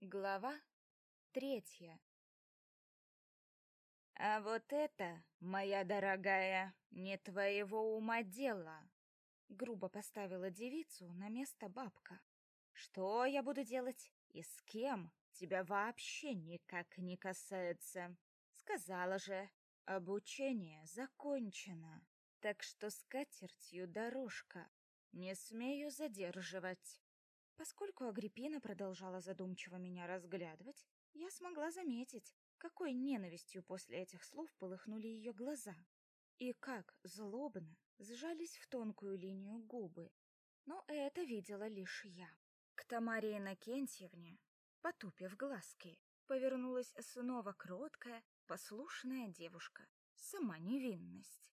Глава третья. А вот это, моя дорогая, не твоего ума дело. Грубо поставила девицу на место бабка. Что я буду делать и с кем? Тебя вообще никак не касается. Сказала же, обучение закончено. Так что с катертью дорожка. Не смею задерживать. Поскольку Агриппина продолжала задумчиво меня разглядывать, я смогла заметить, какой ненавистью после этих слов полыхнули ее глаза, и как злобно сжались в тонкую линию губы. Но это видела лишь я. К Тамаре Иннокентьевне, потупив глазки, повернулась снова кроткая, послушная девушка, сама невинность.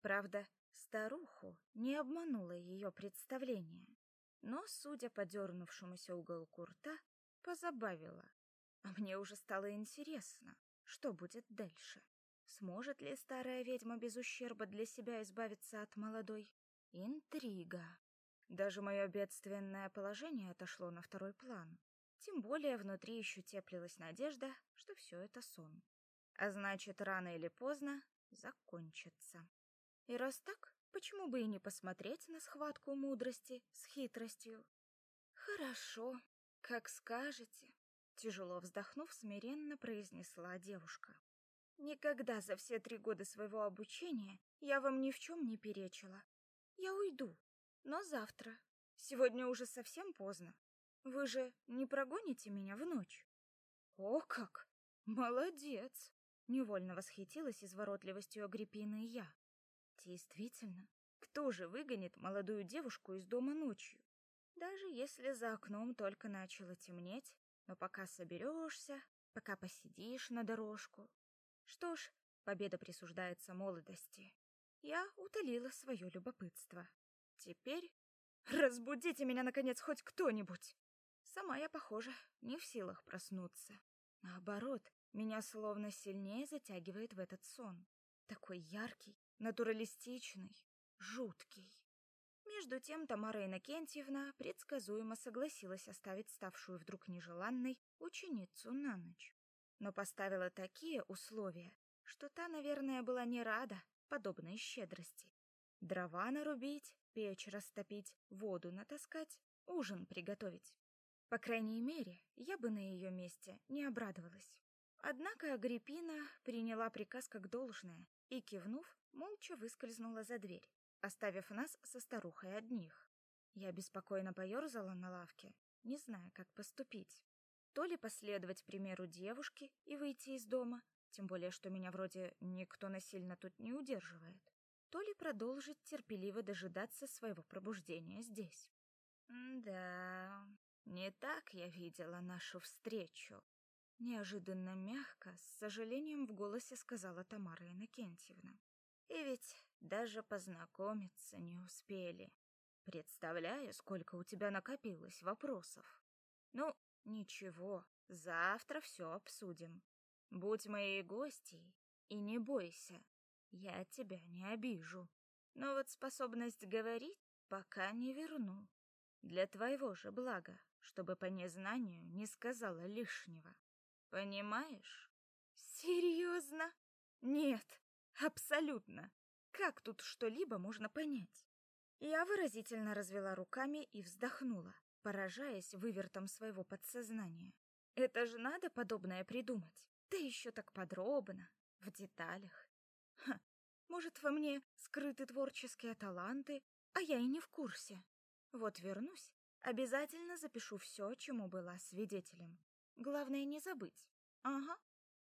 Правда, старуху не обмануло ее представление но, судя по дернувшемуся уголку рта, позабавила. А мне уже стало интересно, что будет дальше. Сможет ли старая ведьма без ущерба для себя избавиться от молодой? Интрига. Даже мое бедственное положение отошло на второй план. Тем более внутри еще теплилась надежда, что все это сон. А значит, рано или поздно закончится. И раз так, Почему бы и не посмотреть на схватку мудрости с хитростью? Хорошо, как скажете, тяжело вздохнув, смиренно произнесла девушка. Никогда за все три года своего обучения я вам ни в чем не перечила. Я уйду, но завтра. Сегодня уже совсем поздно. Вы же не прогоните меня в ночь. О как! Молодец! Невольно восхитилась изворотливостью Агриппины я. Действительно, кто же выгонит молодую девушку из дома ночью? Даже если за окном только начало темнеть, но пока соберешься, пока посидишь на дорожку. Что ж, победа присуждается молодости. Я утолила свое любопытство. Теперь разбудите меня наконец хоть кто-нибудь. Сама я, похоже, не в силах проснуться. Наоборот, меня словно сильнее затягивает в этот сон. Такой яркий, натуралистичный, жуткий. Между тем Тамара Иннокентьевна предсказуемо согласилась оставить ставшую вдруг нежеланной ученицу на ночь. Но поставила такие условия, что та, наверное, была не рада подобной щедрости. Дрова нарубить, печь растопить, воду натаскать, ужин приготовить. По крайней мере, я бы на ее месте не обрадовалась. Однако Агриппина приняла приказ как должное и, кивнув, молча выскользнула за дверь, оставив нас со старухой одних. Я беспокойно поерзала на лавке, не зная, как поступить. То ли последовать примеру девушки и выйти из дома, тем более что меня вроде никто насильно тут не удерживает, то ли продолжить терпеливо дожидаться своего пробуждения здесь. да, не так я видела нашу встречу. Неожиданно мягко, с сожалением в голосе сказала Тамара Иннокентьевна. И ведь даже познакомиться не успели. Представляю, сколько у тебя накопилось вопросов. Ну, ничего, завтра все обсудим. Будь моей гостьей и не бойся, я тебя не обижу. Но вот способность говорить пока не верну. Для твоего же блага, чтобы по незнанию не сказала лишнего. Понимаешь? Серьезно? Нет, абсолютно. Как тут что-либо можно понять? Я выразительно развела руками и вздохнула, поражаясь вывертом своего подсознания. Это же надо подобное придумать. Да еще так подробно, в деталях. Ха, может, во мне скрыты творческие таланты, а я и не в курсе. Вот вернусь, обязательно запишу все, чему была свидетелем. Главное не забыть. Ага.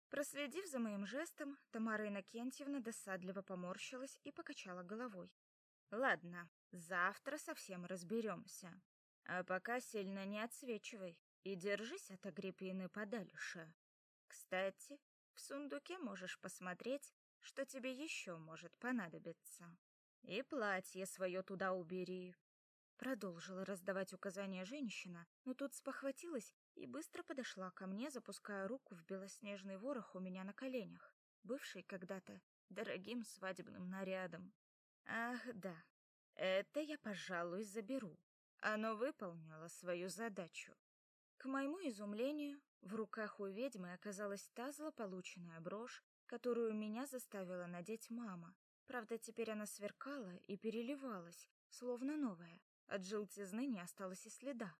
Проследив за моим жестом, Тамара Иннокентьевна досадливо поморщилась и покачала головой. Ладно, завтра совсем разберемся. А пока сильно не отсвечивай и держись от Агриппины подальше. Кстати, в сундуке можешь посмотреть, что тебе еще может понадобиться. И платье свое туда убери, Продолжила раздавать указания женщина, но тут спохватилась и быстро подошла ко мне, запуская руку в белоснежный ворох у меня на коленях, бывший когда-то дорогим свадебным нарядом. Ах, да, это я, пожалуй, заберу. Оно выполнило свою задачу. К моему изумлению, в руках у ведьмы оказалась та злополученная брошь, которую меня заставила надеть мама. Правда, теперь она сверкала и переливалась, словно новая. От желтизны не осталось и следа.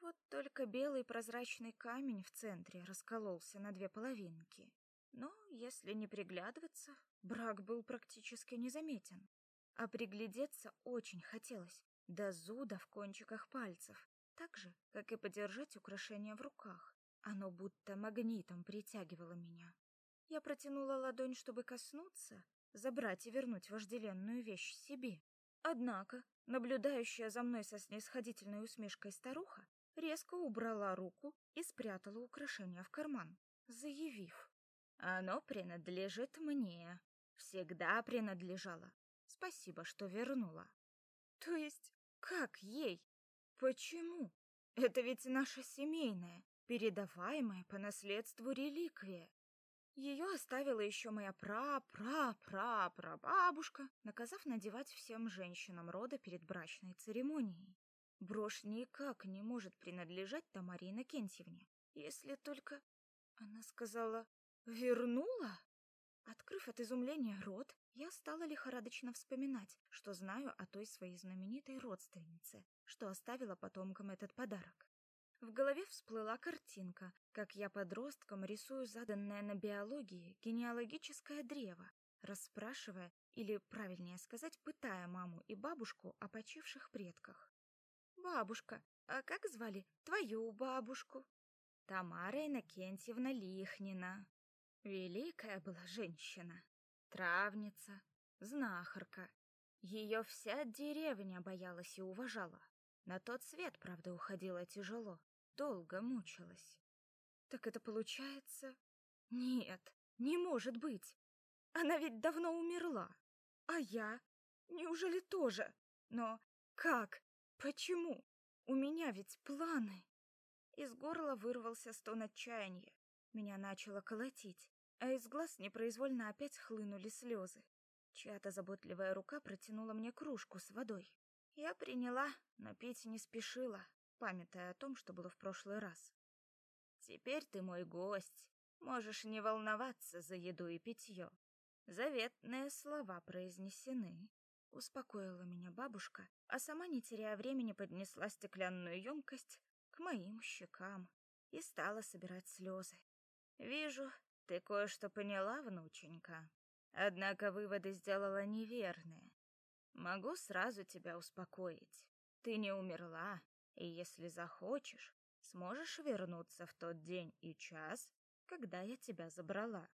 Вот только белый прозрачный камень в центре раскололся на две половинки. Но, если не приглядываться, брак был практически незаметен. А приглядеться очень хотелось, до зуда в кончиках пальцев, так же, как и подержать украшение в руках. Оно будто магнитом притягивало меня. Я протянула ладонь, чтобы коснуться, забрать и вернуть вожделенную вещь себе. Однако, наблюдающая за мной со снисходительной усмешкой старуха, резко убрала руку и спрятала украшение в карман, заявив: "Оно принадлежит мне, всегда принадлежало. Спасибо, что вернула". То есть, как ей? Почему? Это ведь наша семейная, передаваемая по наследству реликвия. Ее оставила еще моя пра-пра-пра-прабабушка, наказав надевать всем женщинам рода перед брачной церемонией. Брошь никак не может принадлежать Тамаре Иннокентьевне, если только... Она сказала «вернула?» Открыв от изумления рот, я стала лихорадочно вспоминать, что знаю о той своей знаменитой родственнице, что оставила потомкам этот подарок. В голове всплыла картинка, как я подростком рисую заданное на биологии генеалогическое древо, расспрашивая, или, правильнее сказать, пытая маму и бабушку о почивших предках. «Бабушка, а как звали твою бабушку?» «Тамара Иннокентьевна Лихнина». Великая была женщина, травница, знахарка. Ее вся деревня боялась и уважала. На тот свет, правда, уходила тяжело, долго мучилась. Так это получается? Нет, не может быть. Она ведь давно умерла. А я? Неужели тоже? Но как? Почему? У меня ведь планы. Из горла вырвался стон отчаяния. Меня начало колотить, а из глаз непроизвольно опять хлынули слезы. Чья-то заботливая рука протянула мне кружку с водой. Я приняла, но пить не спешила, памятая о том, что было в прошлый раз. Теперь ты мой гость. Можешь не волноваться за еду и питье. Заветные слова произнесены. Успокоила меня бабушка, а сама, не теряя времени, поднесла стеклянную емкость к моим щекам и стала собирать слезы. Вижу, ты кое-что поняла, внученька. Однако выводы сделала неверные. Могу сразу тебя успокоить. Ты не умерла, и если захочешь, сможешь вернуться в тот день и час, когда я тебя забрала.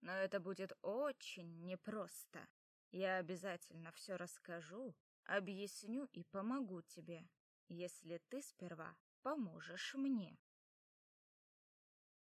Но это будет очень непросто. Я обязательно все расскажу, объясню и помогу тебе, если ты сперва поможешь мне.